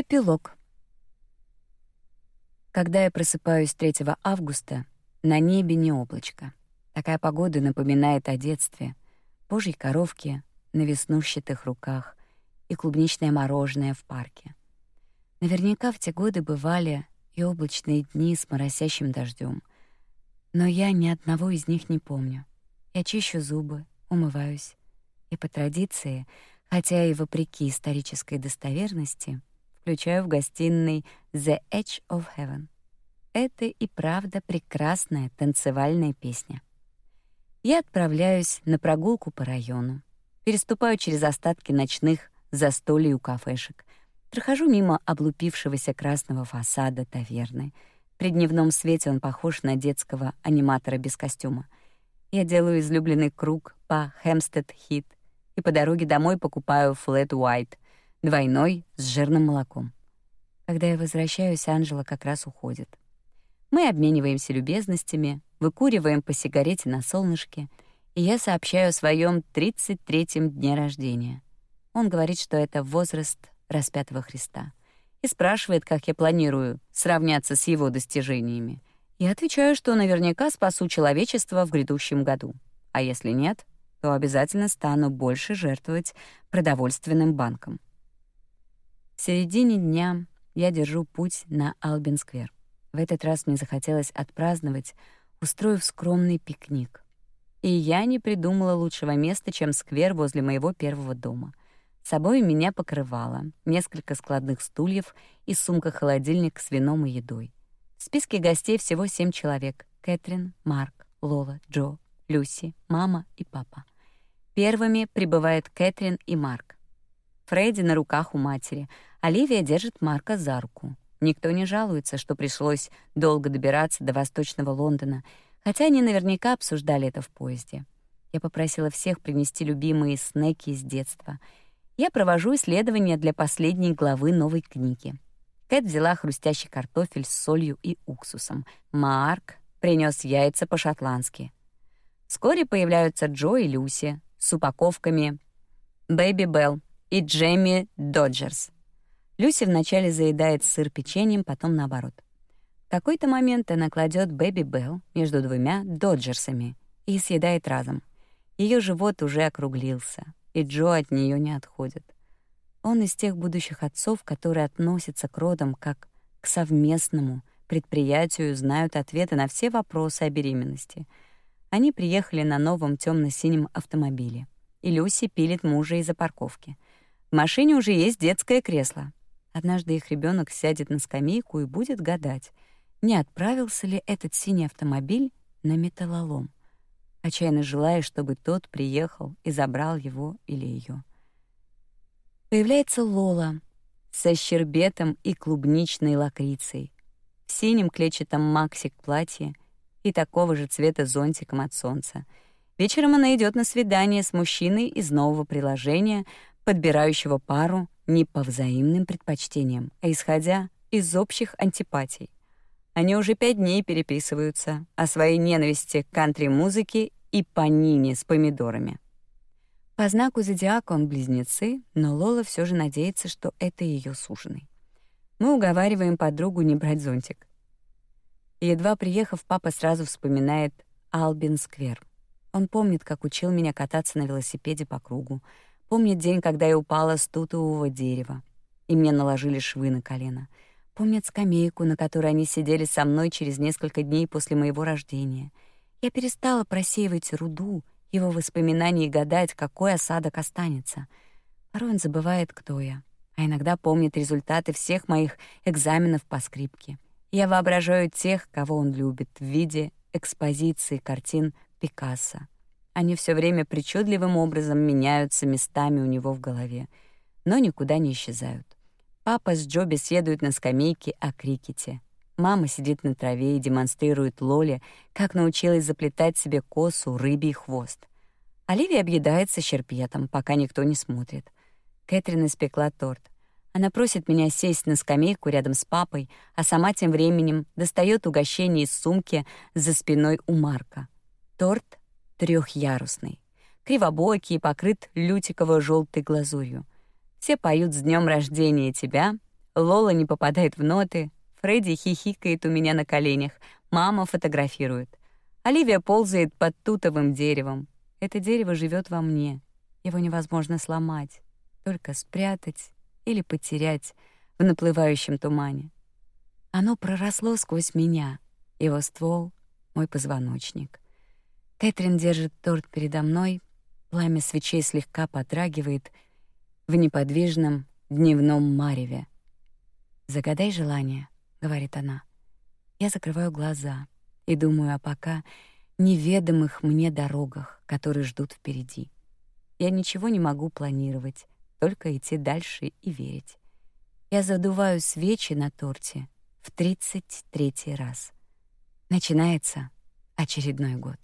Эпилог. Когда я просыпаюсь 3 августа, на небе не облачко. Такая погода напоминает о детстве, божьей коровке на веснушчатых руках и клубничное мороженое в парке. Наверняка в те годы бывали и облачные дни с моросящим дождем, но я ни одного из них не помню. Я чищу зубы, умываюсь, и по традиции, хотя и вопреки исторической достоверности, включаю в гостиной The Edge of Heaven. Это и правда прекрасная танцевальная песня. Я отправляюсь на прогулку по району, переступаю через остатки ночных застолий у кафешек, прохожу мимо облупившегося красного фасада таверны. При дневном свете он похож на детского аниматора без костюма. Я делаю излюбленный круг по Хэмстед-Хит и по дороге домой покупаю Flat White, двойной с жирным молоком. Когда я возвращаюсь, Анжела как раз уходит. Мы обмениваемся любезностями, выкуриваем по сигарете на солнышке, и я сообщаю о своем 33-м дне рождения. Он говорит, что это возраст распятого Христа, и спрашивает, как я планирую сравняться с его достижениями. Я отвечаю, что наверняка спасу человечество в грядущем году. А если нет, то обязательно стану больше жертвовать продовольственным банком. В середине дня я держу путь на Албин-сквер. В этот раз мне захотелось отпраздновать, устроив скромный пикник. И я не придумала лучшего места, чем сквер возле моего первого дома. С собой меня покрывало, несколько складных стульев и сумка-холодильник с вином и едой. В списке гостей всего семь человек: Кэтрин, Марк, Лола, Джо, Люси, мама и папа. Первыми прибывают Кэтрин и Марк. Фредди на руках у матери, Оливия держит Марка за руку. Никто не жалуется, что пришлось долго добираться до восточного Лондона, хотя они наверняка обсуждали это в поезде. Я попросила всех принести любимые снеки из детства. Я провожу исследования для последней главы новой книги. Кэт взяла хрустящий картофель с солью и уксусом. Марк принес яйца по-шотландски. Вскоре появляются Джо и Люси с упаковками «Бэби Белл» и «Джемми Доджерс». Люси вначале заедает сыр печеньем, потом наоборот. В какой-то момент она кладет Бэби Белл между двумя доджерсами и съедает разом. Ее живот уже округлился, и Джо от нее не отходит. Он из тех будущих отцов, которые относятся к родам как к совместному предприятию, знают ответы на все вопросы о беременности. Они приехали на новом темно синем автомобиле, и Люси пилит мужа из-за парковки. В машине уже есть детское кресло, Однажды их ребенок сядет на скамейку и будет гадать, не отправился ли этот синий автомобиль на металлолом, отчаянно желая, чтобы тот приехал и забрал его или ее. Появляется Лола со щербетом и клубничной лакрицей, в синем клетчатом максик-платье и такого же цвета зонтиком от солнца. Вечером она идет на свидание с мужчиной из нового приложения, подбирающего пару не по взаимным предпочтениям, а исходя из общих антипатий. Они уже пять дней переписываются о своей ненависти к кантри-музыке и панине с помидорами. По знаку зодиака он близнецы, но Лола все же надеется, что это ее суженый. Мы уговариваем подругу не брать зонтик. едва приехав, папа сразу вспоминает Албин-сквер. Он помнит, как учил меня кататься на велосипеде по кругу, Помнит день, когда я упала с тутового дерева, и мне наложили швы на колено. Помнит скамейку, на которой они сидели со мной через несколько дней после моего рождения. Я перестала просеивать руду его воспоминаний и гадать, какой осадок останется. Порой он забывает, кто я, а иногда помнит результаты всех моих экзаменов по скрипке. Я воображаю тех, кого он любит, в виде экспозиции картин Пикассо. Они все время причудливым образом меняются местами у него в голове, но никуда не исчезают. Папа с Джо беседуют на скамейке о крикете. Мама сидит на траве и демонстрирует Лоле, как научилась заплетать себе косу рыбий хвост. Оливия объедается щерпетом, пока никто не смотрит. Кэтрин испекла торт. Она просит меня сесть на скамейку рядом с папой, а сама тем временем достает угощение из сумки за спиной у Марка. Торт трехярусный, кривобокий и покрыт лютиково желтой глазурью. Все поют с днем рождения тебя, Лола не попадает в ноты, Фредди хихикает у меня на коленях, мама фотографирует. Оливия ползает под тутовым деревом. Это дерево живет во мне. Его невозможно сломать, только спрятать или потерять в наплывающем тумане. Оно проросло сквозь меня, его ствол — мой позвоночник. Кэтрин держит торт передо мной, пламя свечей слегка подрагивает в неподвижном дневном мареве. «Загадай желание», — говорит она. Я закрываю глаза и думаю о пока неведомых мне дорогах, которые ждут впереди. Я ничего не могу планировать, только идти дальше и верить. Я задуваю свечи на торте в тридцать третий раз. Начинается очередной год.